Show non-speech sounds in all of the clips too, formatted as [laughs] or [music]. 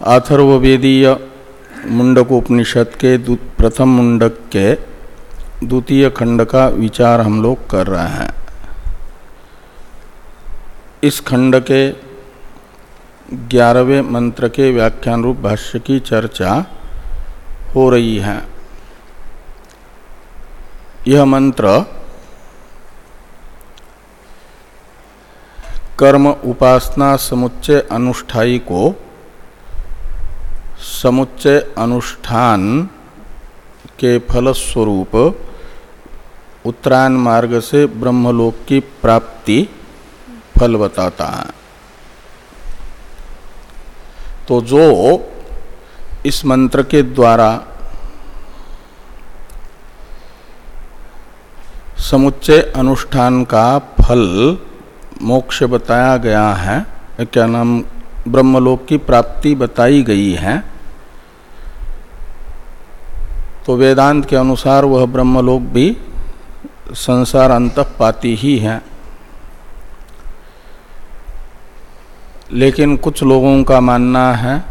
अथर्वेदीय मुंडक उपनिषद के प्रथम मुंडक के द्वितीय खंड का विचार हम लोग कर रहे हैं। इस खंड के ग्यारहवें मंत्र के व्याख्यान रूप भाष्य की चर्चा हो रही है। यह मंत्र, कर्म उपासना समुच्चय अनुष्ठाई को समुच्चय अनुष्ठान के फलस्वरूप उत्तरायण मार्ग से ब्रह्मलोक की प्राप्ति फल बताता है। तो जो इस मंत्र के द्वारा समुच्चय अनुष्ठान का फल मोक्ष बताया गया है, क्या नाम ब्रह्मलोक की प्राप्ति बताई गई है तो वेदांत के अनुसार वह ब्रह्मलोक भी संसार अंतपाती ही है। लेकिन कुछ लोगों का मानना है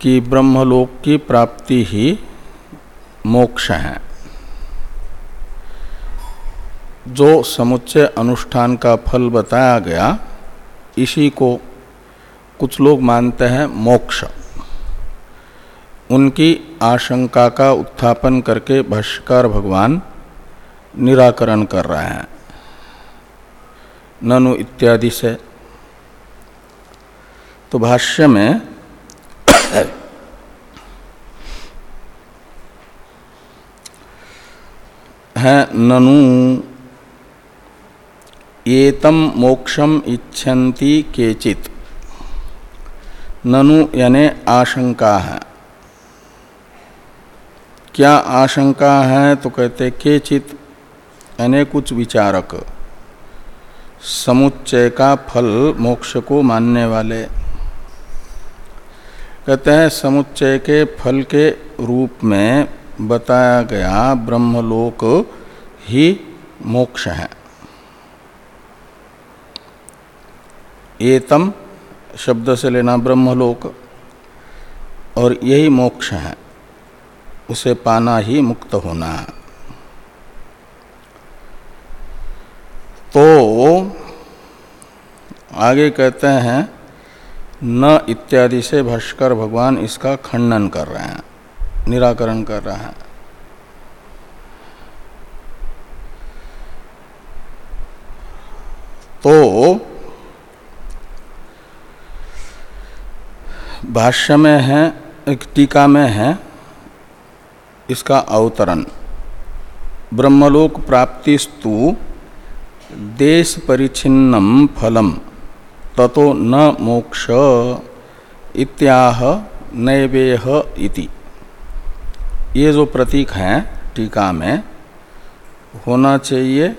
कि ब्रह्मलोक की प्राप्ति ही मोक्ष है। जो समुच्चय अनुष्ठान का फल बताया गया, इसी को कुछ लोग मानते हैं मोक्ष। उनकी आशंका का उत्थापन करके भाष्यकार भगवान निराकरण कर रहे हैं। ननु इत्यादि से। तो भाष्य में है, ननु, एतम मोक्षम इच्छन्ति केचित। ननु यानी आशंका है। क्या आशंका है? तो कहते, केचित यानी कुछ विचारक, समुच्चय का फल मोक्ष को मानने वाले। कहते हैं, समुच्चय के फल के रूप में बताया गया ब्रह्मलोक ही मोक्ष है। एतम शब्द से लेना ब्रह्मलोक, और यही मोक्ष है। उसे पाना ही मुक्त होना। तो आगे कहते हैं, न इत्यादि से भाष्कर भगवान इसका खंडन कर रहे हैं, निराकरण कर रहे हैं। तो भाष्य में है, एक टीका में है इसका अवतरण। ब्रह्मलोक प्राप्तिस्तु देश परिचिन्नम फलम, ततो न मोक्ष इत्याह नैवेह इति। ये जो प्रतीक है टीका में, होना चाहिए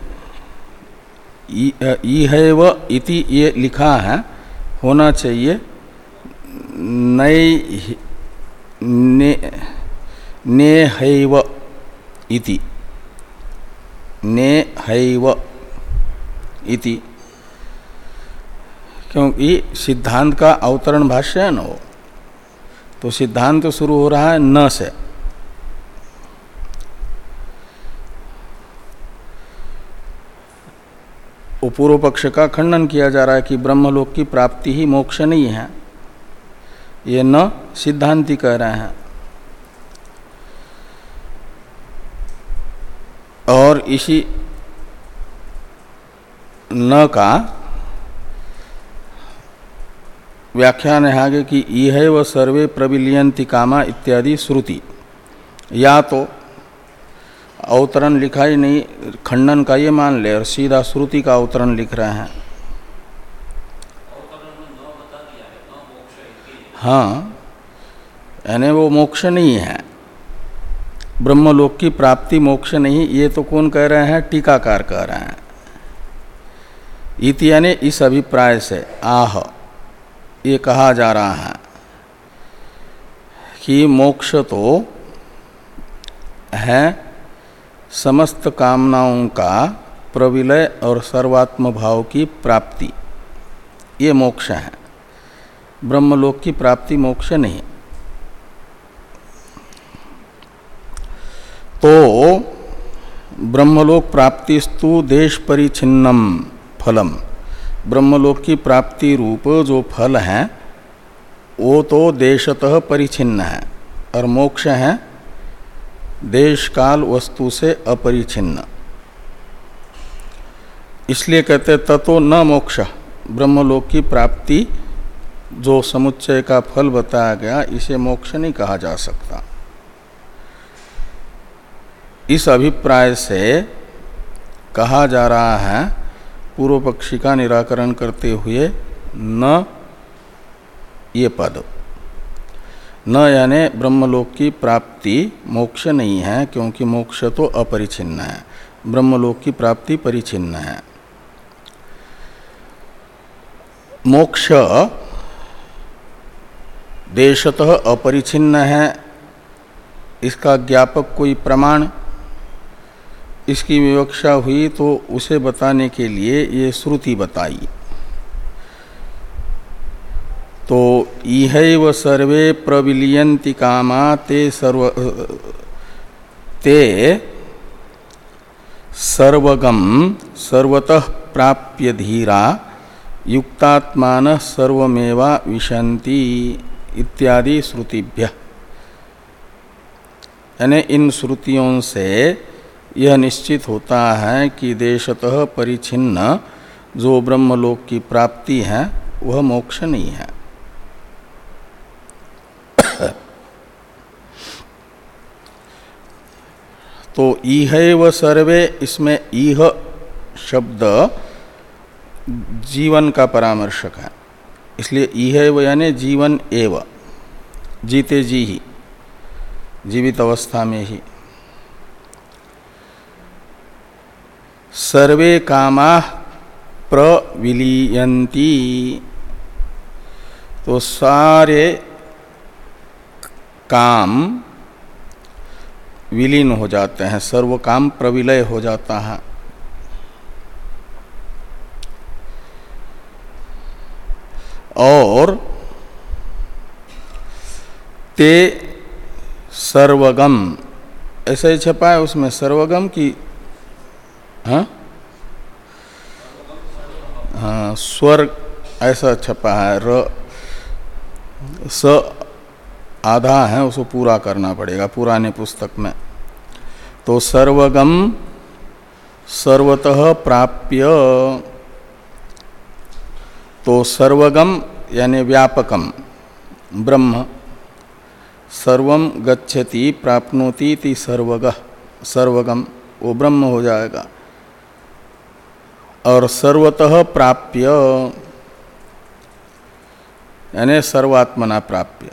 ईहैव इति ये लिखा है, होना चाहिए नई नेहैव इति। नेहैव इति। क्योंकि सिद्धांत का अवतरण भाष्य है ना वो? तो सिद्धांत तो शुरू हो रहा है न से। पूर्व पक्ष का खंडन किया जा रहा है कि ब्रह्मलोक की प्राप्ति ही मोक्ष नहीं है। ये न सिद्धांति कह रहे हैं। और इसी न का व्याख्यान है आगे कि यह व सर्वे प्रविलियंति कामा इत्यादि श्रुति। या तो अवतरण लिखा ही नहीं, खंडन का ये मान ले और सीधा श्रुति का अवतरण लिख रहे हैं। हाँ यानी वो मोक्ष नहीं है। ब्रह्मलोक की प्राप्ति, मोक्ष नहीं, ये तो कौन कह रहे हैं? टीकाकार कह रहे हैं। इति यानी इस अभिप्राय से, आह, ये कहा जा रहा है कि मोक्ष तो है समस्त कामनाओं का प्रविलय और सर्वात्म भाव की प्राप्ति। ये मोक्ष है। ब्रह्मलोक की प्राप्ति, मोक्ष नहीं। तो ब्रह्मलोक प्राप्तिस्तु देश परिचिन्नम फलम। ब्रह्मलोक की प्राप्ति रूप जो फल है, वो तो देशतः परिचिन्न है और मोक्ष है देश काल वस्तु से अपरिचिन्न इसलिए कहते ततो न मोक्ष। ब्रह्मलोक की प्राप्ति जो समुच्चय का फल बताया गया, इसे मोक्ष नहीं कहा जा सकता। इस अभिप्राय से कहा जा रहा है, पूर्व पक्षी का निराकरण करते हुए न ये पद। न यानी ब्रह्मलोक की प्राप्ति मोक्ष नहीं है, क्योंकि मोक्ष तो अपरिचिन्न है। ब्रह्मलोक की प्राप्ति परिचिन्न है। मोक्ष देशतः अपरिचिन्न है, इसका ज्ञापक कोई प्रमाण इसकी विवक्षा हुई तो उसे बताने के लिए ये श्रुति बताई। तो इहैव सर्वे प्रविलियंति कामा ते सर्व, ते सर्वगम सर्वतः प्राप्य धीरा युक्तात्मान सर्वमेवा विशंति इत्यादि श्रुतिभ्य। यानी इन श्रुतियों से यह निश्चित होता है कि देशतः परिचिन्न जो ब्रह्मलोक की प्राप्ति है, वह मोक्ष नहीं है। तो इह व सर्वे, इसमें इह शब्द जीवन का परामर्शक है। इसलिए इह यानी जीवन एव, जीते जी ही, जीवित अवस्था में ही। सर्वे कामा प्रविलीयंती तो सारे काम विलीन हो जाते हैं, सर्व काम प्रविलय हो जाता है। और ते सर्वगम, ऐसा ही छपा है उसमें, सर्वगम की हाँ? हाँ स्वर ऐसा छपा है, र, स आधा है, उसको पूरा करना पड़ेगा पुराने पुस्तक में। तो सर्वगम सर्वतः प्राप्य तो सर्वगम यानी व्यापकम, ब्रह्म सर्वम गच्छति प्राप्नोति सर्वग, सर्वगम, वो ब्रह्म हो जाएगा। और सर्वतः प्राप्य। यानी सर्वात्मना प्राप्य।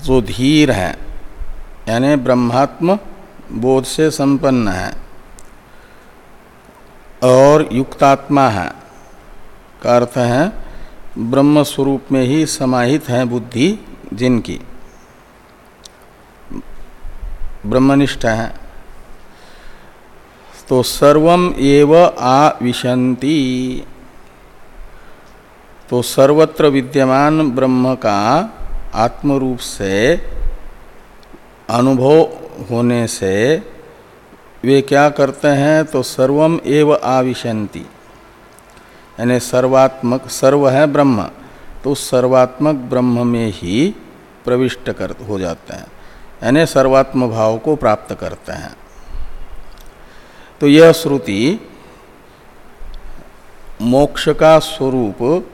जो धीर है, यानी ब्रह्मात्म बोध से संपन्न है, और युक्तात्मा है, का अर्थ है ब्रह्म स्वरूप में ही समाहित है बुद्धि जिनकी। ब्रह्मनिष्ठ है। तो सर्वम एव आविशंति तो सर्वत्र विद्यमान ब्रह्म का आत्मरूप से, अनुभव होने से वे क्या करते हैं तो सर्वम एव आविशंति यानी सर्वात्मक, सर्व है ब्रह्म तो सर्वात्मक ब्रह्म में ही प्रविष्ट कर, हो जाते हैं। यानी सर्वात्म भाव को प्राप्त करते हैं। तो यह श्रुति मोक्ष का स्वरूप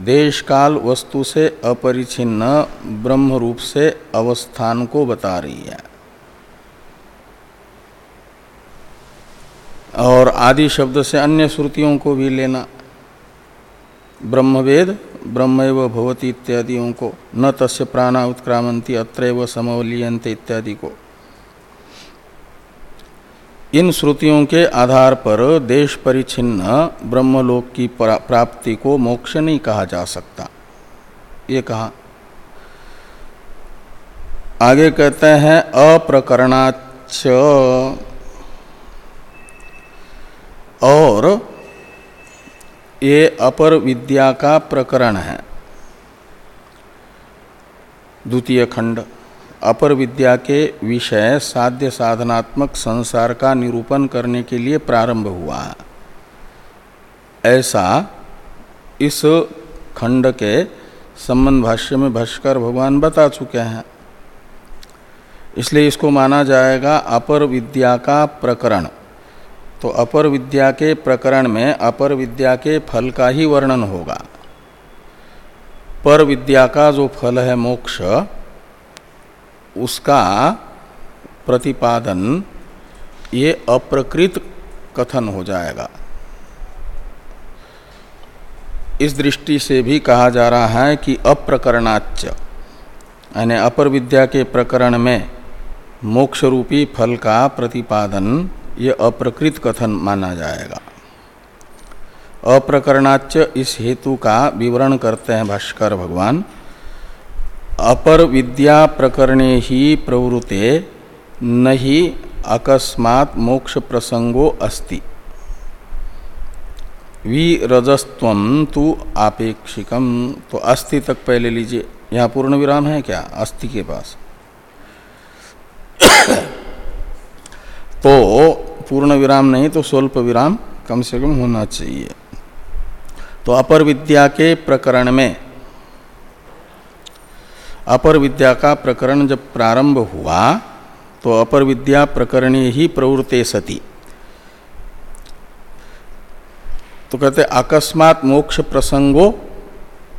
देश काल वस्तु से अपरिचिन्न ब्रह्म रूप से अवस्थान को बता रही है। और आदि शब्द से अन्य श्रुतियों को भी लेना। ब्रह्मवेद ब्रह्म भवती इत्यादियों को। न तस्य प्राणा उत्क्रामंती अत्र समवलीयंत इत्यादि को। इन श्रुतियों के आधार पर देश परिचिन्न ब्रह्मलोक की प्राप्ति को मोक्ष नहीं कहा जा सकता। ये कहा। आगे कहते हैं अप्रकरणाच और ये अपर विद्या का प्रकरण है। द्वितीय खंड। अपर विद्या के विषय साध्य साधनात्मक संसार का निरूपण करने के लिए प्रारंभ हुआ। ऐसा इस खंड के संबंध भाष्य में भाष्कर भगवान बता चुके हैं। इसलिए इसको माना जाएगा अपर विद्या का प्रकरण। तो अपर विद्या के प्रकरण में अपर विद्या के फल का ही वर्णन होगा। पर विद्या का जो फल है मोक्ष उसका प्रतिपादन, ये अप्रकृत कथन हो जाएगा। इस दृष्टि से भी कहा जा रहा है कि अप्रकरणाच यानी अपर विद्या के प्रकरण में मोक्ष रूपी फल का प्रतिपादन, ये अप्रकृत कथन माना जाएगा। अप्रकरणाच इस हेतु का विवरण करते हैं भाष्कर भगवान। अपर विद्या प्रकरणे ही प्रवृत्ते नहीं अकस्मात मोक्ष प्रसंगो अस्ति। विरजस्व तु आपेक्षिकम तो अस्थि तक पहले लीजिए। यहाँ पूर्ण विराम है क्या? अस्थि के पास। तो पूर्ण विराम नहीं तो स्वल्प विराम कम से कम होना चाहिए। तो अपर विद्या के प्रकरण में अपर विद्या का प्रकरण जब प्रारंभ हुआ तो अपर विद्या प्रकरण ही प्रवृत्ते सती। तो कहते, अकस्मात मोक्ष प्रसंगो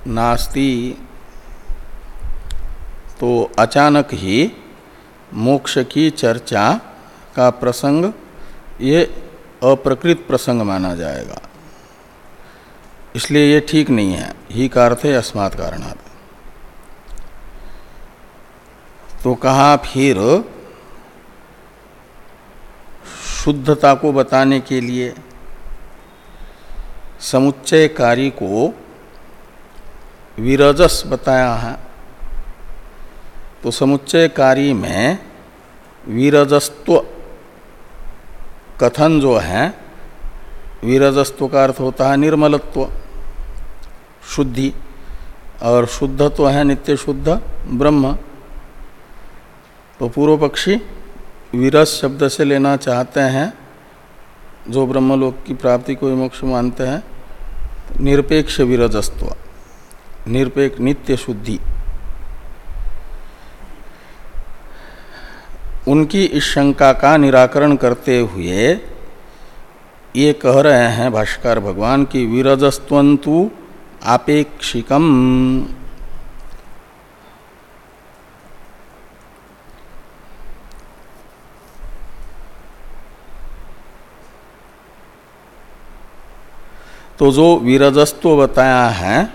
नास्ति। तो अचानक ही मोक्ष की चर्चा का प्रसंग, ये अप्रकृत प्रसंग माना जाएगा। इसलिए ये ठीक नहीं है। ही का अर्थ है अस्मात् तो कहा, फिर शुद्धता को बताने के लिए समुच्चयकारी को विरजस बताया है। तो समुच्चयकारी में विरजस्व कथन जो है वीरजस्व का अर्थ होता है निर्मलत्व, शुद्धि, और शुद्ध तो है नित्य शुद्ध ब्रह्म। तो पूर्व पक्षी वीरस शब्द से लेना चाहते हैं, जो ब्रह्मलोक की प्राप्ति को मोक्ष मानते हैं, निरपेक्ष विरजस्व निरपेक्ष नित्य शुद्धि। उनकी इस शंका का निराकरण करते हुए ये कह रहे हैं भाष्कर, भगवान की विरजस्वंतु आपेक्षिकम। तो जो विरजस्व बताया है,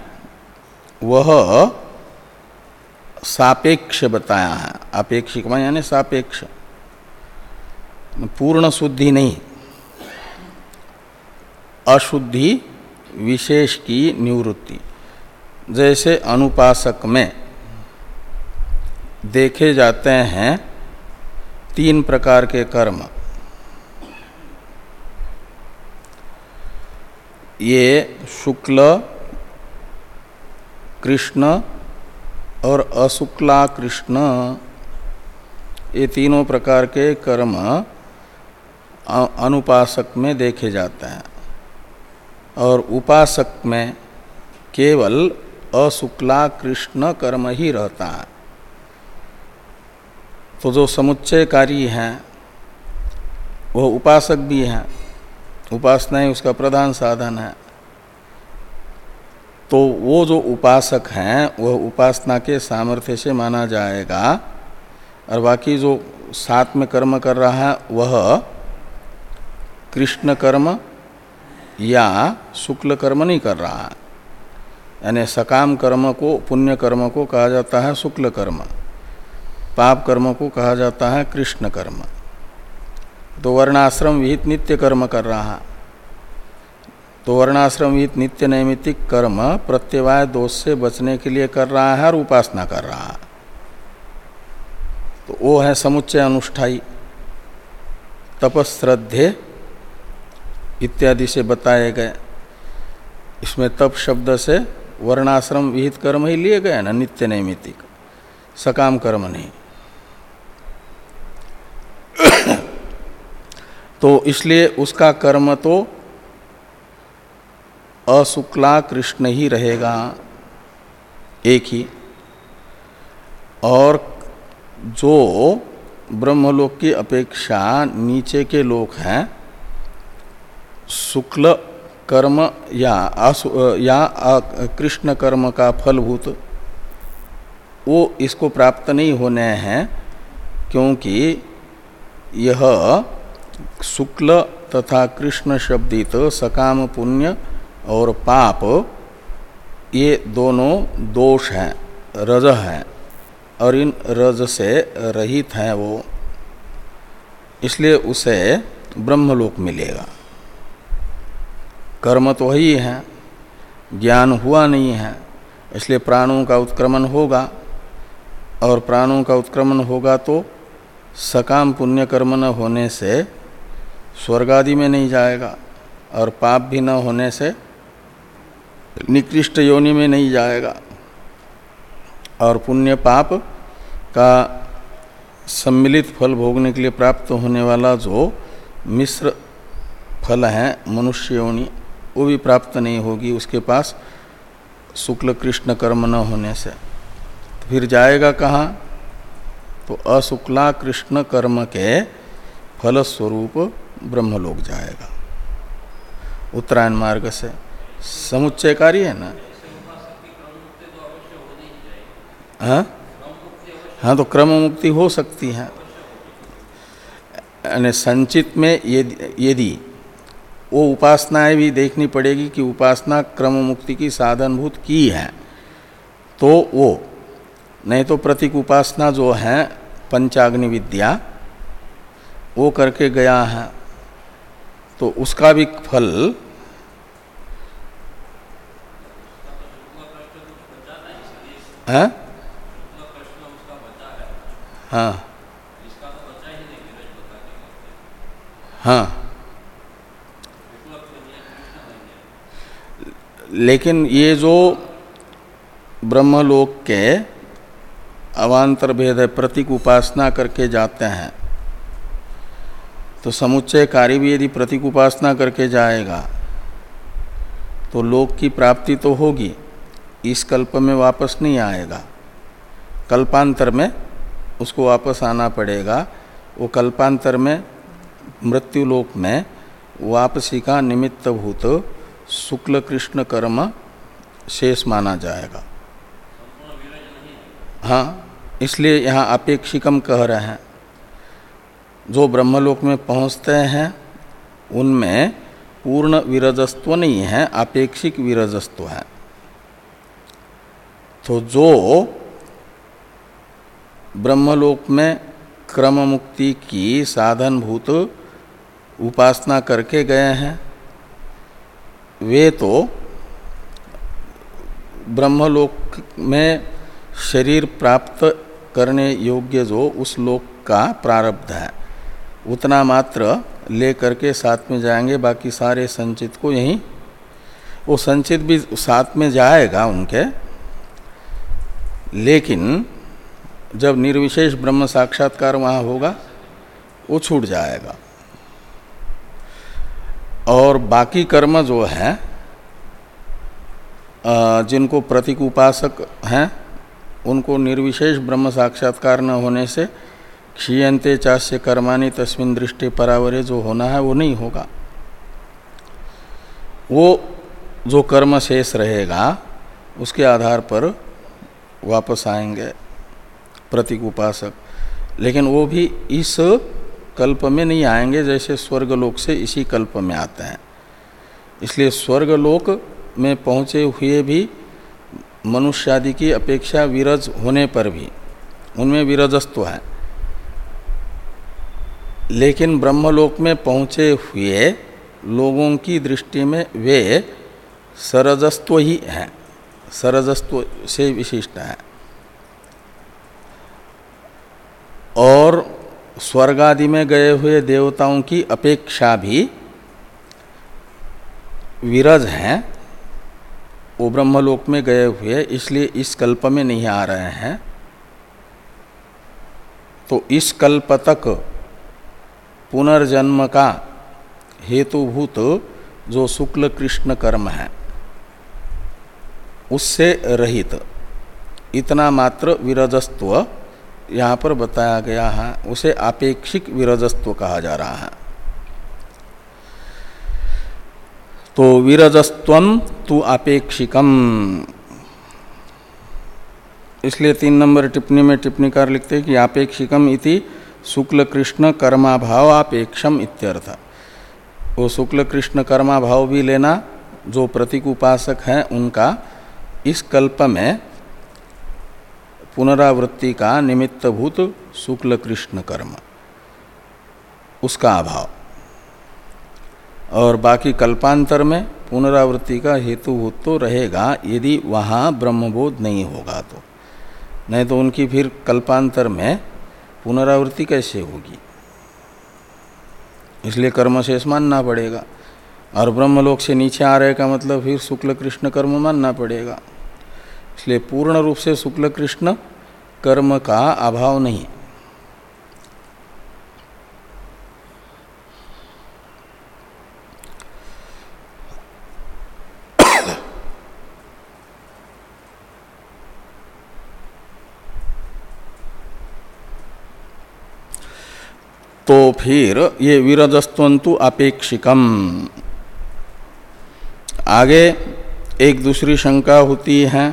वह सापेक्ष बताया है। अपेक्षिक यानी सापेक्ष। पूर्ण शुद्धि नहीं। अशुद्धि विशेष की निवृत्ति। जैसे अनुपासक में देखे जाते हैं तीन प्रकार के कर्म। ये शुक्ल, कृष्ण और अशुक्ला कृष्ण, ये तीनों प्रकार के कर्म अनुपासक में देखे जाते हैं। और उपासक में केवल अशुक्ला कृष्ण कर्म ही रहता है। तो जो समुच्चयकारी हैं वह उपासक भी हैं। उपासना ही उसका प्रधान साधन है। तो वो जो उपासक हैं, वह उपासना के सामर्थ्य से माना जाएगा और बाकी जो साथ में कर्म कर रहा है, वह कृष्ण कर्म या शुक्ल कर्म नहीं कर रहा है। यानी सकाम कर्म को, पुण्य कर्म को कहा जाता है शुक्ल कर्म, पाप कर्म को कहा जाता है कृष्ण कर्म। तो वर्णाश्रम विहित नित्य कर्म कर रहा। तो वर्णाश्रम हित नित्य नैमितिक कर्म प्रत्यवाय दोष से बचने के लिए कर रहा है और उपासना कर रहा। है तो वो है समुच्चय अनुष्ठाई तपश्रद्धे इत्यादि से बताए गए। इसमें तप शब्द से वर्णाश्रम विहित कर्म ही लिए गए ना, नित्य नैमितिक सकाम कर्म नहीं। तो इसलिए उसका कर्म तो अशुक्ला कृष्ण ही रहेगा, एक ही। और जो ब्रह्मलोक की अपेक्षा नीचे के लोक हैं, शुक्ल कर्म या या कृष्ण कर्म का फलभूत, वो इसको प्राप्त नहीं होने हैं, क्योंकि यह शुक्ल तथा कृष्ण शब्दित सकाम पुण्य और पाप, ये दोनों दोष हैं, रज हैं, और इन रज से रहित हैं वो। इसलिए उसे ब्रह्मलोक मिलेगा। कर्म तो वही है, ज्ञान हुआ नहीं है, इसलिए प्राणों का उत्क्रमण होगा, और प्राणों का उत्क्रमण होगा तो सकाम पुण्य कर्म न होने से स्वर्ग आदि में नहीं जाएगा और पाप भी न होने से निकृष्ट योनि में नहीं जाएगा। और पुण्य पाप का सम्मिलित फल भोगने के लिए प्राप्त होने वाला जो मिश्र फल है, मनुष्य योनि, वो भी प्राप्त नहीं होगी उसके पास शुक्ल कृष्ण कर्म न होने से। तो फिर जाएगा कहाँ? तो अशुक्ला कृष्ण कर्म के फलस्वरूप ब्रह्मलोक जाएगा। उत्तरायण मार्ग से समुच्चय कार्य है ना? हाँ? हाँ तो क्रम मुक्ति हो सकती है। यानी संचित में यदि वो उपासनाएँ भी देखनी पड़ेगी कि उपासना क्रम मुक्ति की साधनभूत की है तो वो, नहीं तो प्रतीक उपासना जो है, पंचाग्नि विद्या, वो करके गया है। तो उसका भी फल है। हाँ। हाँ लेकिन ये जो ब्रह्मलोक के अवान्तर भेद है, प्रतीक उपासना करके जाते हैं तो समुच्चय कार्य भी यदि प्रतीक उपासना करके जाएगा तो लोक की प्राप्ति तो होगी, इस कल्प में वापस नहीं आएगा। कल्पांतर में उसको वापस आना पड़ेगा। वो कल्पांतर में, मृत्यु लोक में वापसी का निमित्त भूत शुक्ल कृष्ण कर्म शेष माना जाएगा। हाँ इसलिए यहाँ अपेक्षिकम कह रहे हैं। जो ब्रह्मलोक में पहुँचते हैं, उनमें पूर्ण विरजस्व नहीं है अपेक्षिक विरजस्व है। तो जो ब्रह्मलोक में क्रम मुक्ति की साधनभूत उपासना करके गए हैं, वे तो ब्रह्मलोक में शरीर प्राप्त करने योग्य जो उस लोक का प्रारब्ध है। उतना मात्र ले करके साथ में जाएँगे, बाकी सारे संचित को यहीं। वो संचित भी साथ में जाएगा उनके। लेकिन जब निर्विशेष ब्रह्म साक्षात्कार वहाँ होगा, वो छूट जाएगा। और बाकी कर्म जो है जिनको प्रतीक उपासक हैं, उनको निर्विशेष ब्रह्म साक्षात्कार न होने से क्षीयते चाष्य कर्माणी तस्मिन दृष्टि परावरे जो होना है वो नहीं होगा। वो जो कर्म शेष रहेगा, उसके आधार पर वापस आएँगे प्रतीक उपासक। लेकिन वो भी इस कल्प में नहीं आएँगे जैसे स्वर्गलोक से इसी कल्प में आते हैं। इसलिए स्वर्गलोक में पहुँचे हुए भी मनुष्यादि की अपेक्षा विरज होने पर भी, उनमें विरजस्व है। लेकिन ब्रह्मलोक में पहुँचे हुए लोगों की दृष्टि में वे सरजस्व ही हैं। सरजस्व से विशिष्ट हैं। और स्वर्ग आदि में गए हुए देवताओं की अपेक्षा भी विरज हैं। वो ब्रह्मलोक में गए हुए, इसलिए इस कल्प में नहीं आ रहे हैं। तो इस कल्प तक पुनर्जन्म का हेतुभूत जो शुक्ल कृष्ण कर्म है, उससे रहित, इतना मात्र विरजस्व यहाँ पर बताया गया है, उसे आपेक्षिक विरजस्व कहा जा रहा है। तो विरजस्व तु आपेक्षिकम इसलिए तीन नंबर टिप्पणी में टिप्पणीकार लिखते हैं कि आपेक्षिकम इति शुक्ल कृष्ण कर्माभाव आपेक्षम इत्यर्थ। वो शुक्ल कृष्ण कर्माभाव भी लेना जो प्रतीक उपासक हैं उनका, इस कल्प में पुनरावृत्ति का निमित्तभूत शुक्ल कृष्ण कर्म, उसका अभाव। और बाकी कल्पांतर में पुनरावृत्ति का हेतुभूत तो रहेगा, यदि वहाँ ब्रह्मबोध नहीं होगा तो। नहीं तो उनकी फिर कल्पांतर में पुनरावृत्ति कैसे होगी? इसलिए कर्म शेष मानना पड़ेगा। और ब्रह्मलोक से नीचे आ रहे का मतलब फिर शुक्ल कृष्ण कर्म मानना पड़ेगा। इसलिए पूर्ण रूप से शुक्ल कृष्ण कर्म का अभाव नहीं तो फिर ये विरजस्तंतु अपेक्षिकम। आगे एक दूसरी शंका होती है।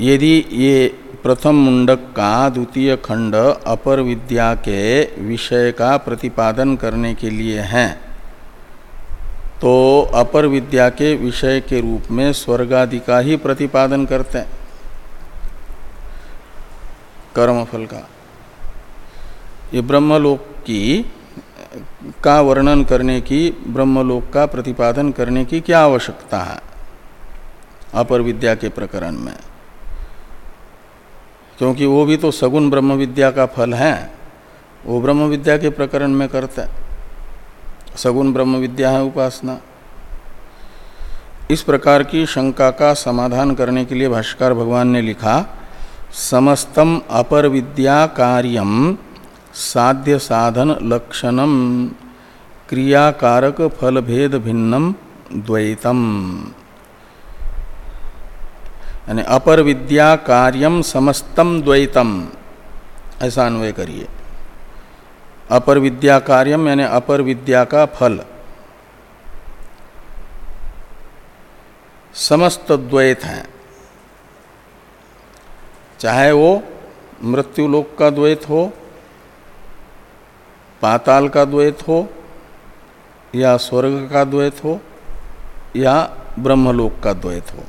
यदि ये प्रथम मुंडक का द्वितीय खंड अपर विद्या के विषय का प्रतिपादन करने के लिए है तो अपर विद्या के विषय के रूप में स्वर्गादि का ही प्रतिपादन करते हैं। कर्मफल का। ये ब्रह्मलोक की, का वर्णन करने की, ब्रह्मलोक का प्रतिपादन करने की क्या आवश्यकता है? अपर विद्या के प्रकरण में। क्योंकि वो भी तो सगुण ब्रह्म विद्या का फल है। वो ब्रह्म विद्या के प्रकरण में करता है। सगुण ब्रह्म विद्या है उपासना। इस प्रकार की शंका का समाधान करने के लिए भाष्कर भगवान ने लिखा, समस्तम अपर विद्या कार्यम साध्य साधन लक्षणम क्रियाकारक फल भेद भिन्नम द्वैतम। यानी अपर विद्या कार्यम समस्तम द्वैतम। ऐसा अन्वय करिए। अपर विद्या कार्यम यानी अपर विद्या का फल समस्त द्वैत है। चाहे वो मृत्युलोक का द्वैत हो पाताल का द्वैत हो, या स्वर्ग का द्वैत हो, या ब्रह्मलोक का द्वैत हो।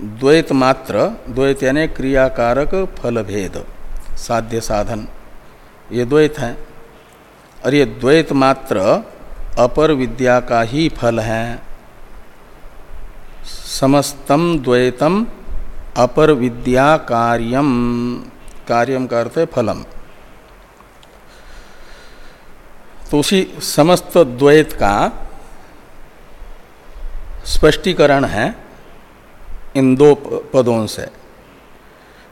द्वैत मात्र, द्वैत यानी क्रियाकारक फल भेद साध्य साधन, ये द्वैत हैं। और ये द्वैत मात्र अपर विद्या का ही फल है। समस्तम द्वैतम अपर विद्या कार्यम कार्यम का अर्थ फलम। तो उसी समस्त द्वैत का स्पष्टीकरण है इन दो पदों से।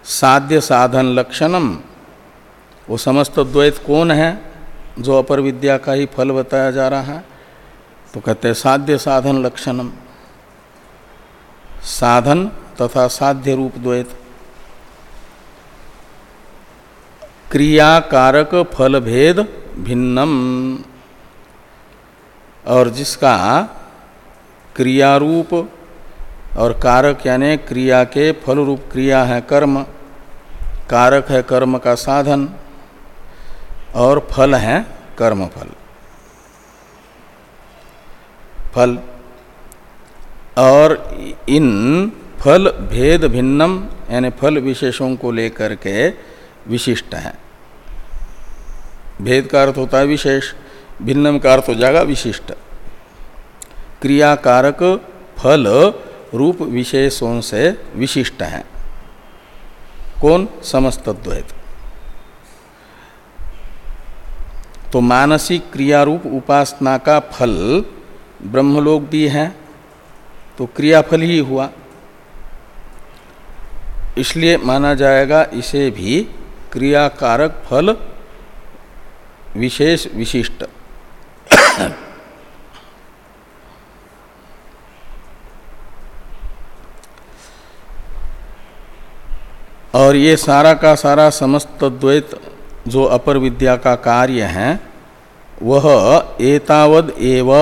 साध्य साधन लक्षणम, वो समस्त द्वैत कौन है जो अपर विद्या का ही फल बताया जा रहा है? तो कहते हैं साध्य साधन लक्षणम। साधन तथा साध्य रूप द्वैत। क्रिया कारक फल भेद भिन्नम। और जिसका क्रियारूप और कारक यानी क्रिया के फल रूप क्रिया है कर्म, कारक है कर्म का साधन, और फल है कर्म फल फल, और इन फल भेद भिन्नम यानी फल विशेषों को लेकर के विशिष्ट है। भेद का अर्थ होता है विशेष, भिन्नम का अर्थ हो जाएगा विशिष्ट। क्रियाकारक फल रूप विशेषों से विशिष्ट हैं। कौन? समस्त द्वैत तो मानसिक क्रिया रूप उपासना का फल ब्रह्मलोक भी है तो क्रियाफल ही हुआ। इसलिए माना जाएगा इसे भी क्रियाकारक फल विशेष विशिष्ट। और ये सारा का सारा समस्त द्वैत जो अपर विद्या का कार्य है, वह एतावद एव।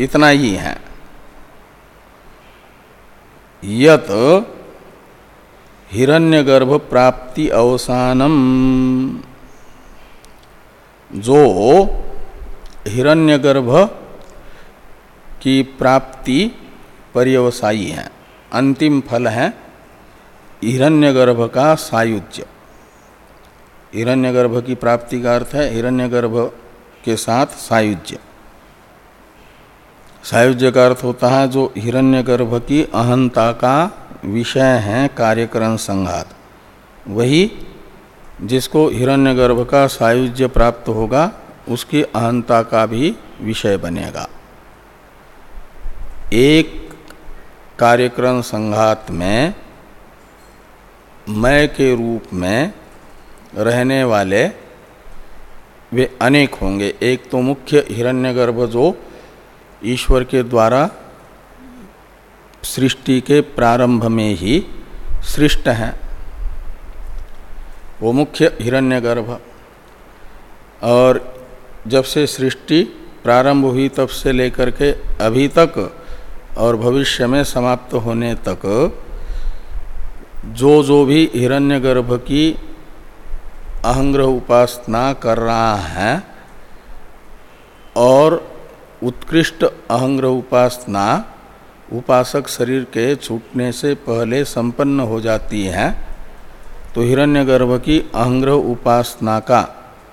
इतना ही है। यत हिरण्यगर्भ प्राप्ति अवसानम। जो हिरण्यगर्भ की प्राप्ति पर्यवसायी है, अंतिम फल है हिरण्यगर्भ का सायुज्य। हिरण्यगर्भ की प्राप्ति का अर्थ है हिरण्यगर्भ के साथ सायुज्य। सायुज्य का अर्थ होता है जो हिरण्यगर्भ की अहंता का विषय है कार्यकरण संघात। वही जिसको हिरण्यगर्भ का सायुज्य प्राप्त होगा, उसकी अहंता का भी विषय बनेगा। एक कार्यक्रम संघात में, मय के रूप में रहने वाले वे अनेक होंगे। एक तो मुख्य हिरण्यगर्भ जो ईश्वर के द्वारा सृष्टि के प्रारंभ में ही सृष्ट है। वो मुख्य हिरण्यगर्भ। और जब से सृष्टि प्रारंभ हुई, तब से लेकर के अभी तक और भविष्य में समाप्त होने तक, जो जो भी हिरण्यगर्भ की अहंग्रह उपासना कर रहा है और उत्कृष्ट अहंग्रह उपासना, उपासक शरीर के छूटने से पहले संपन्न हो जाती है तो हिरण्यगर्भ की अहंग्रह उपासना का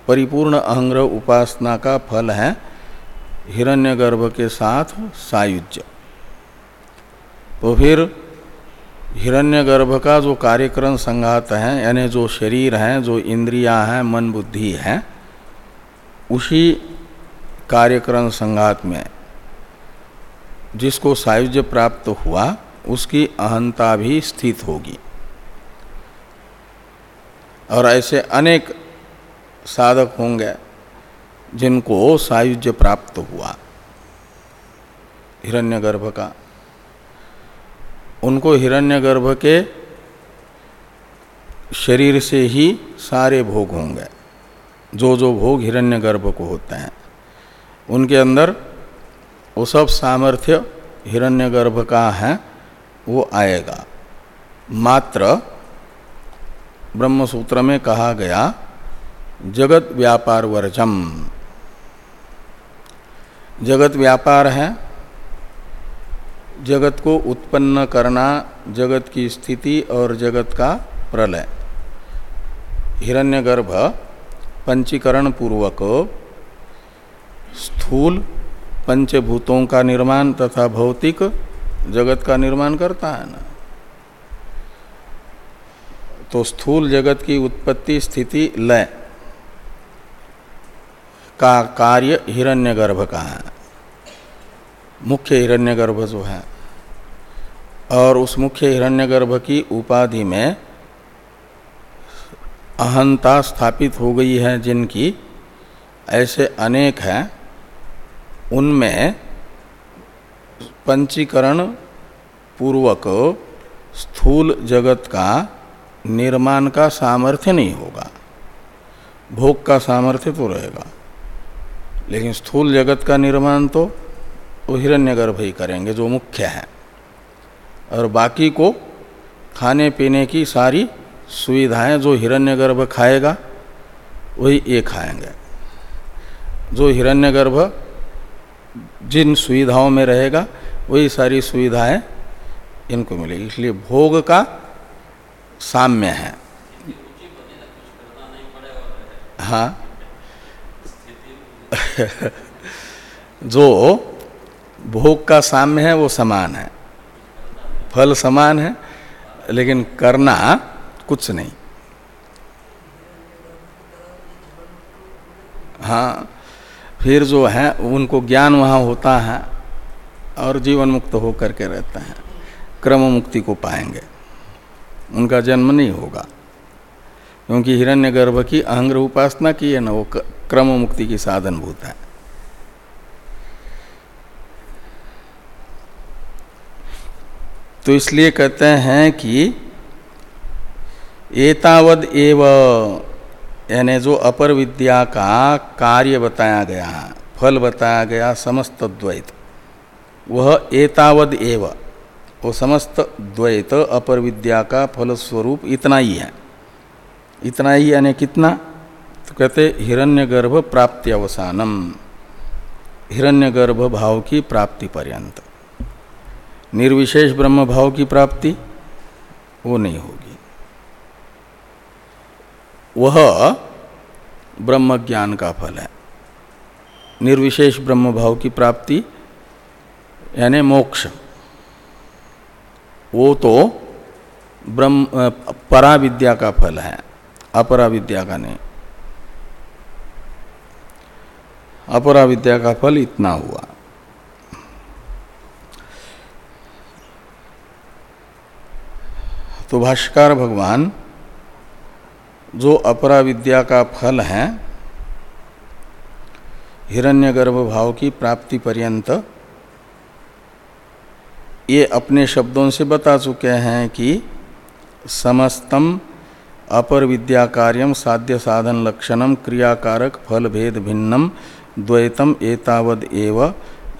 परिपूर्ण अहंग्रह उपासना का फल है हिरण्यगर्भ के साथ सायुज्य। तो फिर हिरण्यगर्भ का जो कार्यक्रम संघात है, यानी जो शरीर है, जो इंद्रियाँ हैं, मन बुद्धि है, उसी कार्यक्रम संघात में जिसको सायुज्य प्राप्त हुआ, उसकी अहंता भी स्थित होगी। और ऐसे अनेक साधक होंगे जिनको सायुज्य प्राप्त हुआ। हिरण्यगर्भ का। उनको हिरण्यगर्भ के शरीर से ही सारे भोग होंगे। जो जो भोग हिरण्यगर्भ को होते हैं। उनके अंदर वो सब सामर्थ्य हिरण्यगर्भ का है, वो आएगा। मात्र ब्रह्मसूत्र में कहा गया, जगत व्यापार वर्जम। जगत व्यापार है, जगत को उत्पन्न करना, जगत की स्थिति और जगत का प्रलय। हिरण्यगर्भ, पंचीकरण पूर्वक, स्थूल पंचभूतों का निर्माण तथा भौतिक जगत का निर्माण करता है ना। तो स्थूल जगत की उत्पत्ति स्थिति लय। का कार्य हिरण्यगर्भ का है। मुख्य हिरण्यगर्भ जो है, और उस मुख्य हिरण्यगर्भ की उपाधि में अहंता स्थापित हो गई है, जिनकी ऐसे अनेक हैं, उनमें पंचीकरण पूर्वक स्थूल जगत का निर्माण का सामर्थ्य नहीं होगा। भोग का सामर्थ्य तो रहेगा। लेकिन स्थूल जगत का निर्माण तो वो हिरण्यगर्भ ही करेंगे, जो मुख्य है। और बाकी को खाने पीने की सारी सुविधाएँ जो हिरण्यगर्भ खाएगा, वही ये खाएँगे। जो हिरण्यगर्भ जिन सुविधाओं में रहेगा, वही सारी सुविधाएँ इनको मिलेगी। इसलिए भोग का साम्य है। हाँ? [laughs] जो भोग का साम्य है, वो समान है। फल समान है, लेकिन करना कुछ नहीं। हाँ फिर जो है, उनको ज्ञान वहाँ होता है और जीवन मुक्त होकर के रहते हैं। क्रम मुक्ति को पाएँगे। उनका जन्म नहीं होगा। क्योंकि हिरण्यगर्भ की अहंग्र उपासना की है ना, वो क्रम मुक्ति की साधन भूत है। तो इसलिए कहते हैं कि एतावद एव, यानी जो अपर विद्या का कार्य बताया गया, फल बताया गया, समस्त द्वैत, वह एतावद एव। वो समस्त द्वैत अपर विद्या का फल स्वरूप इतना ही है। इतना ही यानी कितना? तो कहते हिरण्यगर्भ प्राप्ति अवसानम। हिरण्यगर्भ भाव की प्राप्ति पर्यंत। निर्विशेष ब्रह्म भाव की प्राप्ति वो नहीं होगी। वह ब्रह्म ज्ञान का फल है। निर्विशेष ब्रह्म भाव की प्राप्ति यानी मोक्ष। वो तो ब्रह्म परा विद्या का फल है अपरा विद्या का नहीं। अपरा विद्या का फल इतना हुआ। तो भाष्कर भगवान, जो अपरा विद्या का फल है, हिरण्यगर्भ भाव की प्राप्ति पर्यंत ये अपने शब्दों से बता चुके हैं कि समस्तम अपर विद्या कार्यम साध्य साधन लक्षणम क्रियाकारक फल भेद भिन्नम द्वैतम एतावद एव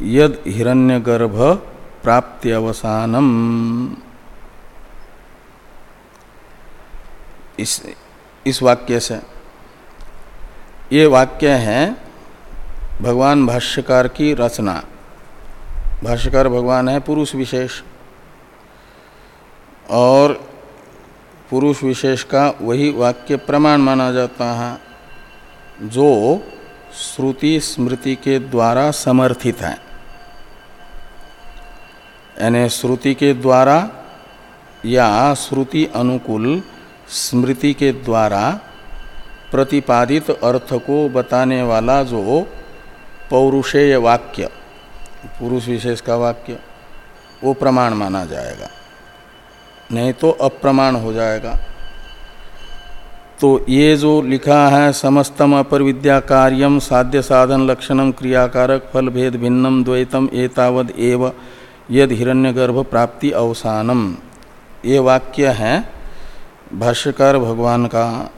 यद हिरण्यगर्भ प्राप्ति अवसानम इस इस वाक्य से। ये वाक्य है भगवान भाष्यकार की रचना। भाष्यकार भगवान है, पुरुष विशेष। और पुरुष विशेष का वही वाक्य प्रमाण माना जाता है, जो श्रुति स्मृति के द्वारा समर्थित है। यानी श्रुति के द्वारा या श्रुति अनुकूल स्मृति के द्वारा प्रतिपादित अर्थ को बताने वाला जो पौरुषेय वाक्य पुरुष विशेष का वाक्य, वो प्रमाण माना जाएगा। नहीं तो अप्रमाण हो जाएगा। तो ये जो लिखा है, समस्तम अपर विद्या कार्यम, साध्य साधन लक्षणम, क्रियाकारक फल भेद भिन्नम, द्वैतम एतावद एव, यद हिरण्यगर्भ प्राप्ति अवसानम। ये वाक्य है भाष्यकार भगवान का।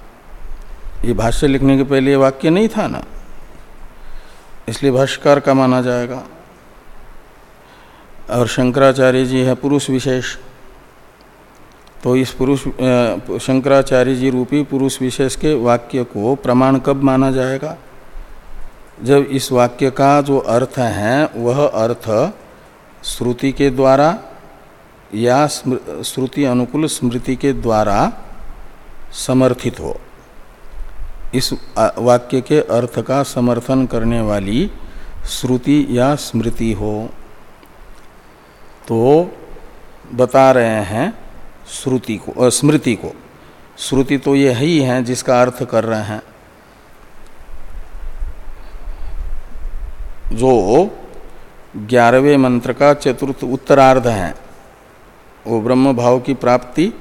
ये भाष्य लिखने के पहले ये वाक्य नहीं था ना? इसलिए भाष्यकार का माना जाएगा। और शंकराचार्य जी है पुरुष विशेष। तो इस पुरुष शंकराचार्य जी रूपी पुरुष विशेष के वाक्य को प्रमाण कब माना जाएगा? जब इस वाक्य का जो अर्थ है, वह अर्थ श्रुति के द्वारा या श्रुति अनुकूल स्मृति के द्वारा समर्थित हो। इस वाक्य के अर्थ का समर्थन करने वाली श्रुति या स्मृति हो। तो बता रहे हैं श्रुति को स्मृति को। श्रुति तो ये ही है जिसका अर्थ कर रहे हैं। जो ग्यारहवें मंत्र का चतुर्थ उत्तरार्ध है, वो ब्रह्म भाव की प्राप्ति,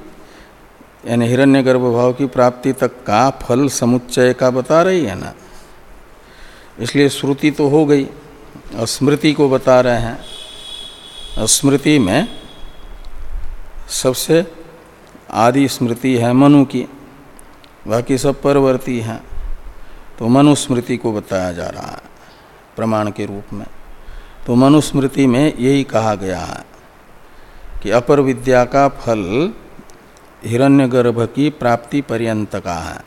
यानी हिरण्यगर्भ भाव की प्राप्ति तक का फल समुच्चय का बता रही है ना। इसलिए श्रुति तो हो गई, और स्मृति को बता रहे हैं। स्मृति में सबसे आदि स्मृति है मनु की, बाकी सब परवर्ती हैं। तो मनुस्मृति को बताया जा रहा है प्रमाण के रूप में। तो मनुस्मृति में यही कहा गया है कि अपर विद्या का फल हिरण्यगर्भ की प्राप्ति पर्यंत का है।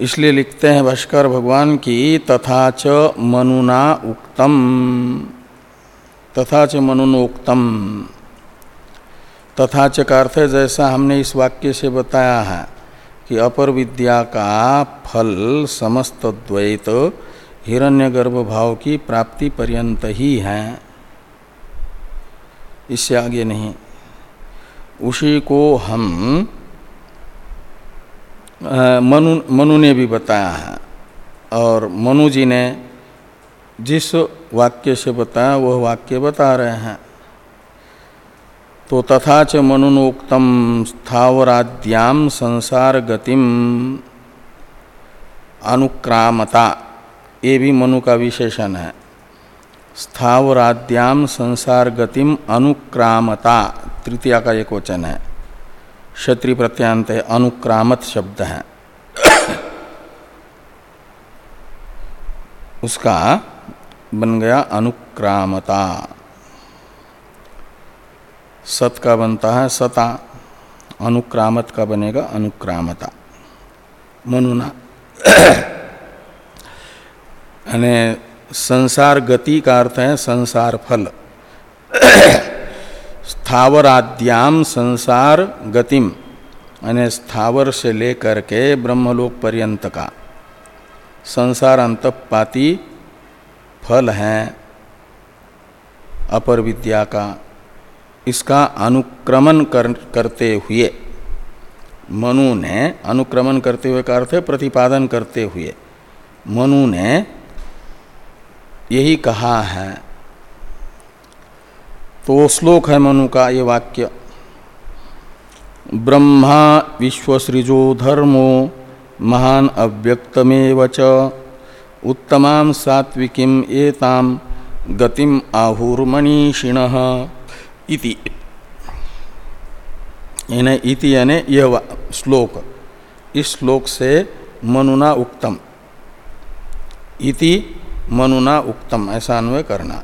इसलिए लिखते हैं भास्कर भगवान की, तथा च मनुना उक्तम। तथा च मनुनोक्तम। तथा च का अर्थ जैसा हमने इस वाक्य से बताया है, कि अपर विद्या का फल समस्त द्वैत हिरण्यगर्भ भाव की प्राप्ति पर्यंत ही है। इससे आगे नहीं। उसी को हम मनु मनु ने भी बताया है, और मनु जी ने जिस वाक्य से बताया वह वाक्य बता रहे हैं। तो तथा च मनुनोक्तम स्थावराद्याम संसार गतिम अनुक्रामता। ये भी मनु का विशेषण है। स्थावराद्याम संसार गतिम अनुक्रामता, तृतीया का एक वचन है। क्षत्रि प्रत्यांत अनुक्रामत शब्द है। [coughs] उसका बन गया अनुक्रामता। सत का बनता है सता, अनुक्रामत का बनेगा अनुक्रामता। मनुना [coughs] यानी संसार गति का अर्थ है संसार फल। [coughs] स्थावराद्याम संसार गतिम। यानी स्थावर से लेकर के ब्रह्मलोक पर्यंत का। संसार अंतपाती फल है अपर विद्या का इसका अनुक्रमण कर, करते हुए। मनु ने अनुक्रमण करते हुए का अर्थ है प्रतिपादन करते हुए। मनु ने यही कहा है तो श्लोक है मनु का ये वाक्य ब्रह्मा विश्वसृजो धर्मो महान अव्यक्तमेव च। उत्तमां सात्विकीम एताम गतिम आहुर्मनीषिण इति। इति यानी यह श्लोक। इस श्लोक से मनुना उक्तम। इति मनुना उक्तम, ऐसा अन्वय करना।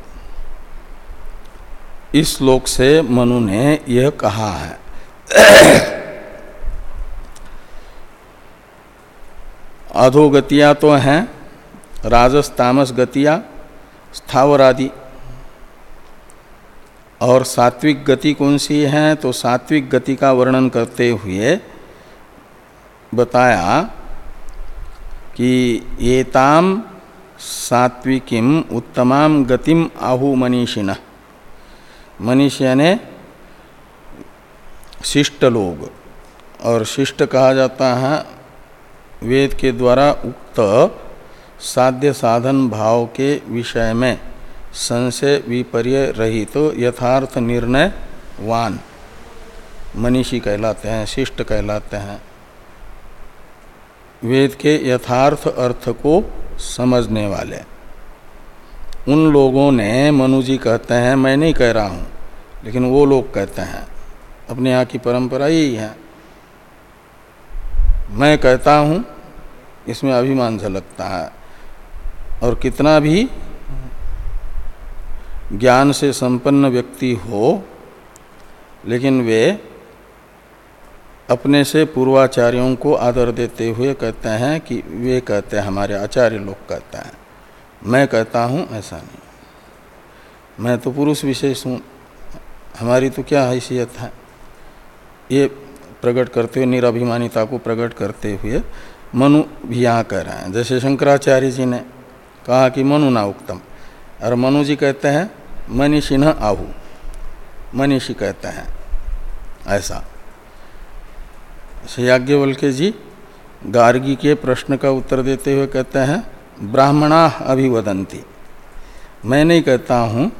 इस श्लोक से मनु ने यह कहा है। अधोगतिया तो हैं राजस, तामस, गतिया स्थावर आदि और सात्विक गति कौन सी है? तो सात्विक गति का वर्णन करते हुए बताया कि एताम सात्विकीम उत्तमाम गतिम आहु मनीषिण। मनीष यानी शिष्ट लोग। और शिष्ट कहा जाता है वेद के द्वारा उक्त साध्य साधन भाव के विषय में संशय विपर्य रहित तो यथार्थ निर्णय वान। मनीषी कहलाते हैं, शिष्ट कहलाते हैं। वेद के यथार्थ अर्थ को समझने वाले। उन लोगों ने, मनु जी कहते हैं, मैं नहीं कह रहा हूँ, लेकिन वो लोग कहते हैं, अपने यहाँ की परंपरा यही है। मैं कहता हूँ, इसमें अभिमान झलकता है। और कितना भी ज्ञान से संपन्न व्यक्ति हो, लेकिन वे अपने से पूर्वाचार्यों को आदर देते हुए कहते हैं कि वे कहते हैं, हमारे आचार्य लोग कहते हैं, मैं कहता हूँ, ऐसा नहीं। मैं तो पुरुष विशेष हूँ, हमारी तो क्या हैसियत है? ये प्रकट करते हुए, निराभिमानिता को प्रकट करते हुए मनु भी यहाँ कह रहे हैं। जैसे शंकराचार्य जी ने कहा कि मनु ना उक्तम। और मनु जी कहते हैं, मनीषी न आहू। मनीषी कहते हैं, ऐसा। याज्ञवल्के जी गार्गी के प्रश्न का उत्तर देते हुए कहते हैं, ब्राह्मणा अभिवदंती मैं नहीं कहता हूँ,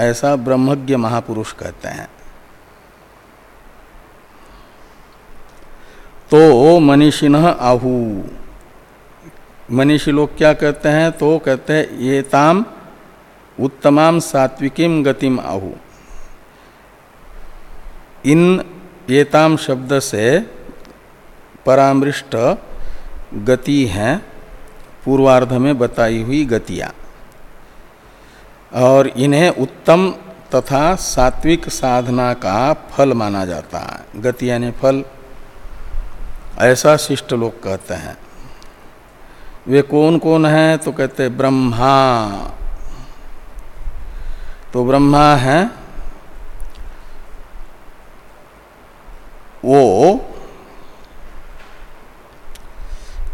ऐसा ब्रह्मज्ञ महापुरुष कहते हैं। तो मनीषिण आहू। मनीषी लोग क्या कहते हैं? तो कहते हैं, ये ताम उत्तमाम सात्विकीम गतिम आहु। इन येताम शब्द से परामृष्ट गति हैं, पूर्वार्ध में बताई हुई गतियाँ। और इन्हें उत्तम तथा सात्विक साधना का फल माना जाता है। गति यानी फल। ऐसा शिष्ट लोग कहते हैं। वे कौन कौन हैं? तो कहते ब्रह्मा। तो ब्रह्मा है, वो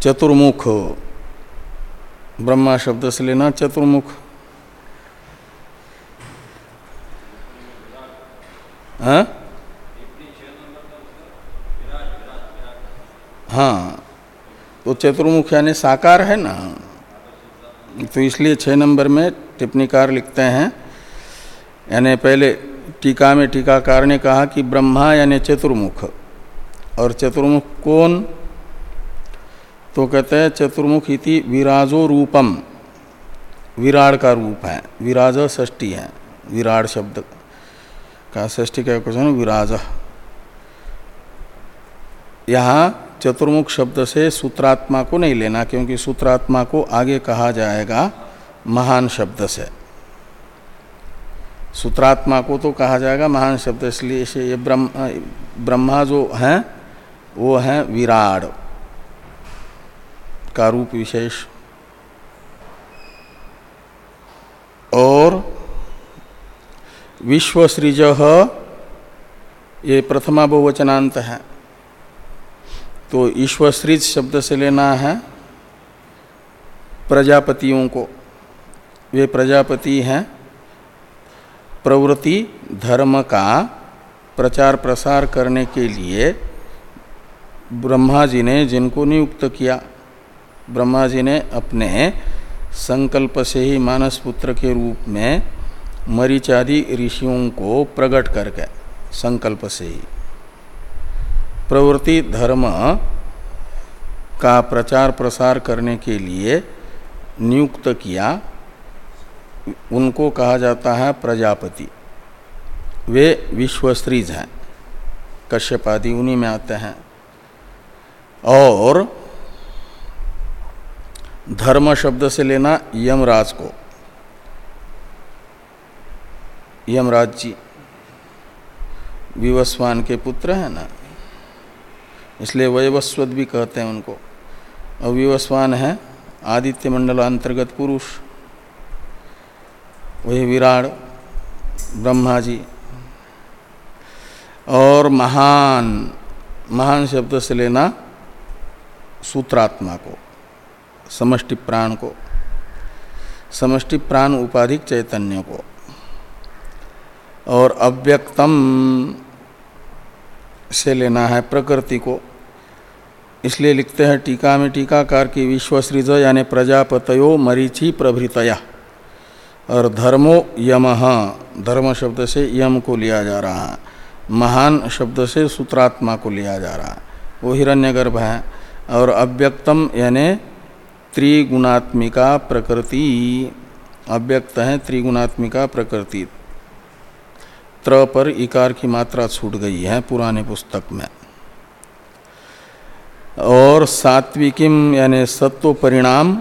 चतुर्मुख। ब्रह्मा शब्द से लेना चतुर्मुख। हाँ? हाँ। तो चतुर्मुख यानी साकार है ना? तो इसलिए छः नंबर में टिप्पणीकार लिखते हैं। यानी पहले टीका में टीकाकार ने कहा कि ब्रह्मा यानी चतुर्मुख। और चतुर्मुख कौन? तो कहते हैं चतुर्मुख इति विराजो रूपम। विराड का रूप है। विराज षष्टी है। विराड शब्द का षष्टी का क्वेश्चन विराज। यहाँ चतुर्मुख शब्द से सूत्रात्मा को नहीं लेना, क्योंकि सूत्रात्मा को आगे कहा जाएगा महान शब्द से। सूत्रात्मा को तो कहा जाएगा महान शब्द, इसलिए इसे ये ब्रह्म, ब्रह्मा जो है, वो हैं विराड का रूप विशेष। और विश्वसृज ये प्रथमा बहुवचनांत है। तो ईश्वसृज शब्द से लेना है प्रजापतियों को। वे प्रजापति हैं। प्रवृत्ति, धर्म का प्रचार प्रसार करने के लिए ब्रह्मा जी ने जिनको नियुक्त किया, ब्रह्मा जी ने अपने संकल्प से ही मानस पुत्र के रूप में मरीचादि ऋषियों को प्रकट करके, संकल्प से ही। प्रवृत्ति धर्म का प्रचार प्रसार करने के लिए नियुक्त किया, उनको कहा जाता है प्रजापति। वे विश्वस्त्रीज हैं, कश्यप आदि उन्हीं में आते हैं। और धर्म शब्द से लेना यमराज को। यमराज जी, विवस्वान के पुत्र हैं ना? इसलिए वयवस्वत भी कहते हैं उनको। और विवस्वान है, आदित्य मंडल अंतर्गत पुरुष। वही विराट ब्रह्मा जी और महान महान शब्द से लेना सूत्रात्मा को, समष्टि प्राण को, समष्टि प्राण उपाधिक चैतन्य को। और अव्यक्तम से लेना है प्रकृति को। इसलिए लिखते हैं, टीका में टीकाकार की विश्वसृज यानी प्रजापतयो मरीचि प्रभृतया। और धर्मो यम धर्म शब्द से यम को लिया जा रहा है। महान शब्द से सूत्रात्मा को लिया जा रहा है। वो हिरण्यगर्भ है। और अव्यक्तम यानि त्रिगुणात्मिका प्रकृति। अव्यक्त है त्रिगुणात्मिका प्रकृति। त्र पर इकार की मात्रा छूट गई है पुराने पुस्तक में। और सात्विकीम यानी सत्व परिणाम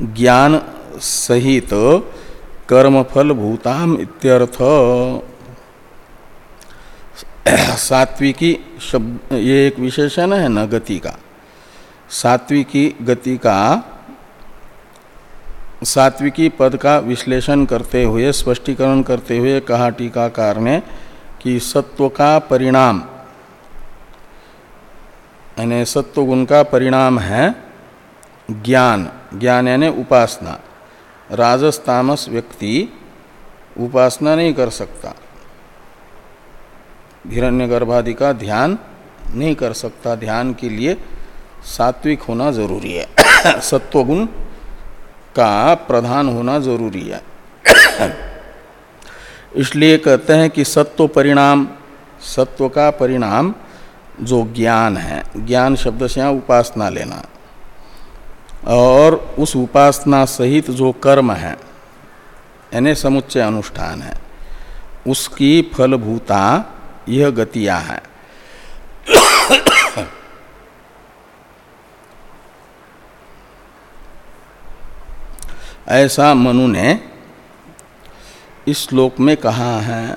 ज्ञान सहित कर्मफल भूताम इत्यर्थ। सात्विकी शब्द, ये एक विशेषण है न गति का। सात्विकी गति का, सात्विकी पद का विश्लेषण करते हुए, स्पष्टीकरण करते हुए कहा टीकाकार ने कि सत्व का परिणाम यानी सत्व गुण का परिणाम है ज्ञान। ज्ञान यानी उपासना। राजस, तामस व्यक्ति उपासना नहीं कर सकता। हिरण्य गर्भादि का ध्यान नहीं कर सकता। ध्यान के लिए सात्विक होना ज़रूरी है। [coughs] सत्वगुण का प्रधान होना ज़रूरी है। [coughs] इसलिए कहते हैं कि सत्व परिणाम, सत्व का परिणाम जो ज्ञान है, ज्ञान शब्द से यहाँ उपासना लेना। और उस उपासना सहित जो कर्म है, यानी समुच्चय अनुष्ठान है, उसकी फलभूता यह गतियाँ हैं। ऐसा मनु ने इस श्लोक में कहा है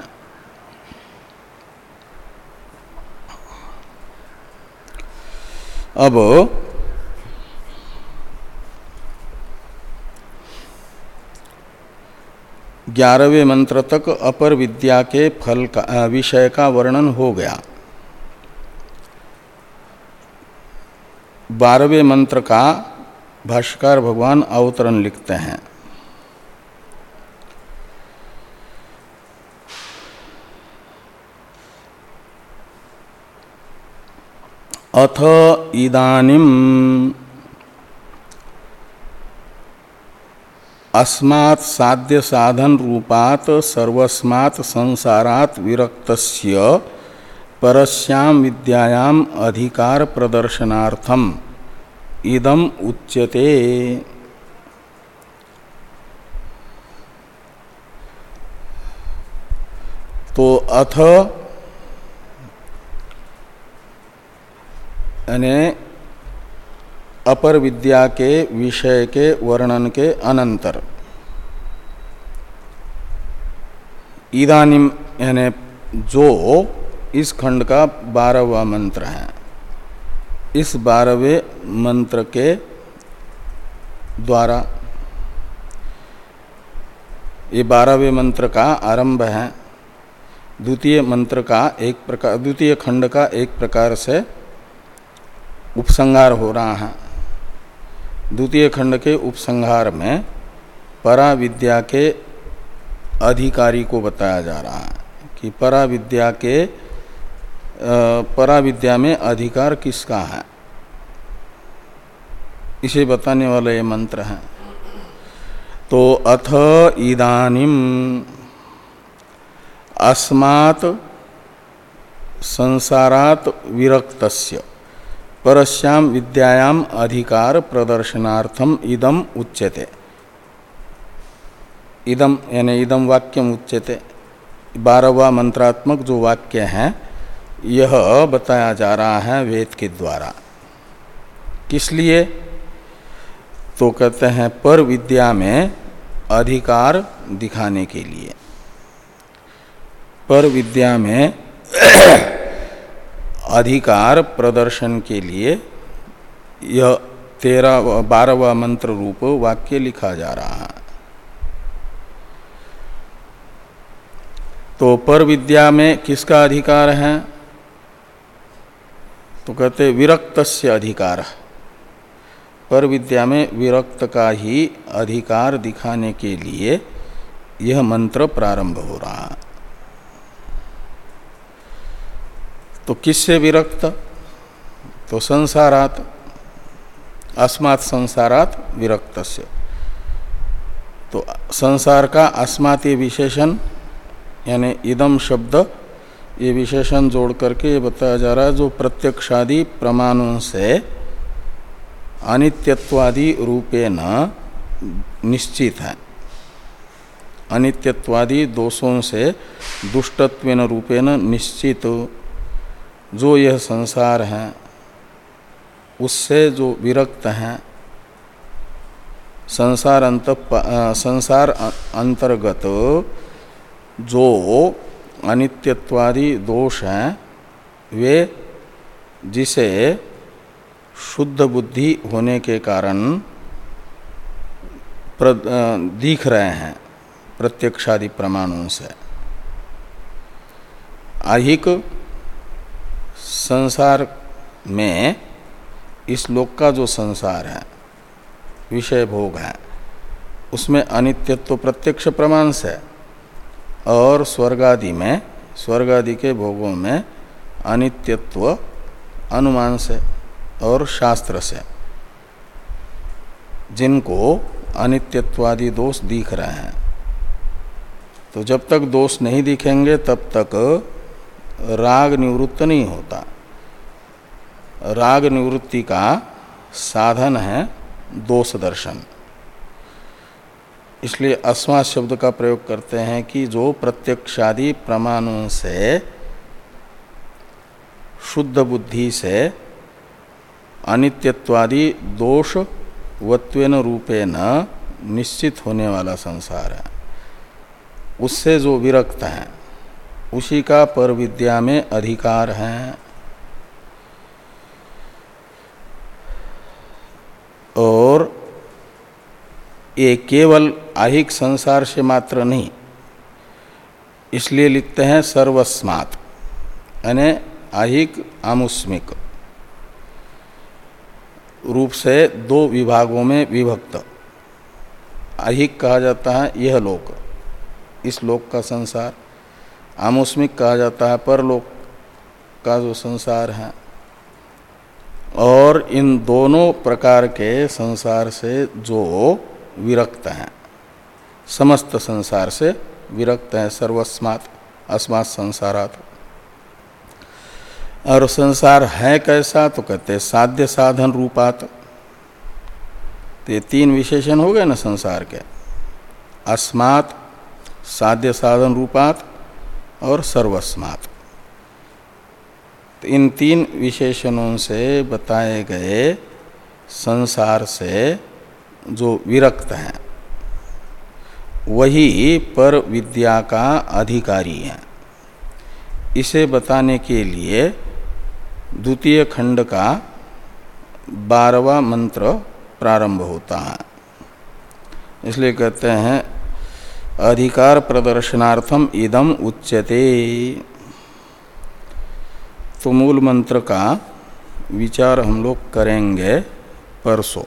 अब ग्यारहवें मंत्र तक अपर विद्या के फल का विषय का वर्णन हो गया। बारहवें मंत्र का भाष्कर भगवान अवतरण लिखते हैं। अथ इदानिम अस्मात् साध्य साधन रूपात सर्वस्मात् संसारात विरक्तस्य परस्याम विद्यायाम अधिकार प्रदर्शनार्थम इदम उच्यते। तो अथ यानी अपर विद्या के विषय के वर्णन के अनंतर। इदानिम यानी जो इस खंड का बारहवा मंत्र है, इस बारहवें मंत्र के द्वारा ये बारहवें मंत्र का आरंभ है। द्वितीय मंत्र का एक प्रकार, द्वितीय खंड का एक प्रकार से उपसंहार हो रहा है। द्वितीय खंड के उपसंहार में परा विद्या के अधिकारी को बताया जा रहा है कि परा विद्या के परा विद्या में अधिकार किसका है। इसे बताने वाला ये मंत्र है। तो अथ इदानिम अस्मात् संसारात विरक्तस्य। परस्याम विद्यायाम अधिकार प्रदर्शनार्थम इदम उच्यते। इदम, यानी इदम वाक्यम उच्यते। बारहवा मंत्रात्मक जो वाक्य है, यह बताया जा रहा है वेद के द्वारा। किस लिए? तो कहते हैं, पर विद्या में अधिकार दिखाने के लिए। पर विद्या में अधिकार प्रदर्शन के लिए यह तेरह बारहवा मंत्र रूप वाक्य लिखा जा रहा है। तो पर विद्या में किसका अधिकार है? तो कहते विरक्त से अधिकार। पर विद्या में विरक्त का ही अधिकार दिखाने के लिए यह मंत्र प्रारंभ हो रहा है। तो किससे विरक्त तो संसारात, अस्मात् संसारात विरक्त तो संसार का अस्मात् विशेषण, यानी इदम शब्द, ये विशेषण जोड़ करके ये बताया जा रहा है, जो प्रत्यक्षादि प्रमाणों से अनित्यत्वादि रूपे न निश्चित है। अनित्यत्वादि दोषों से दुष्टत्व रूपेण निश्चित जो यह संसार है, उससे जो विरक्त हैं, संसार अंत संसार अंतर्गत जो अनित्यत्वादि दोष हैं, वे जिसे शुद्ध बुद्धि होने के कारण दिख रहे हैं प्रत्यक्षादि प्रमाणों से। आहिक संसार में इस लोक का जो संसार है, विषय भोग है, उसमें अनित्यत्व प्रत्यक्ष प्रमाण से और स्वर्गादि में, स्वर्गादि के भोगों में अनित्यत्व अनुमान से और शास्त्र से जिनको अनित्यत्वादि दोष दिख रहे हैं। तो जब तक दोष नहीं दिखेंगे, तब तक राग निवृत्त नहीं होता। राग निवृत्ति का साधन है दोष दर्शन। इसलिए अस्मा शब्द का प्रयोग करते हैं कि जो प्रत्यक्षादि प्रमाणों से, शुद्ध बुद्धि से, अनित्यत्वादि दोष वत्वेन रूपेण निश्चित होने वाला संसार है। उससे जो विरक्त है उसी का पर विद्या में अधिकार है। और ये केवल आहिक संसार से मात्र नहीं, इसलिए लिखते हैं सर्वस्मात, यानी आहिक आमुस्मिक रूप से दो विभागों में विभक्त। आहिक कहा जाता है यह लोक, इस लोक का संसार। आमुस्मिक कहा जाता है परलोक का जो संसार है। और इन दोनों प्रकार के संसार से जो विरक्त हैं, समस्त संसार से विरक्त हैं, सर्वस्मात अस्मात संसारात। और संसार है कैसा तो कहते साध्य साधन रूपात। तो ये तीन विशेषण हो गए ना संसार के। अस्मात साध्य साधन रूपात और सर्वस्मात। तो इन तीन विशेषणों से बताए गए संसार से जो विरक्त हैं, वही पर विद्या का अधिकारी है। इसे बताने के लिए द्वितीय खंड का बारवा मंत्र प्रारंभ होता है। इसलिए कहते हैं अधिकार प्रदर्शनार्थम इदम उच्यते। तो मूल मंत्र का विचार हम लोग करेंगे परसों।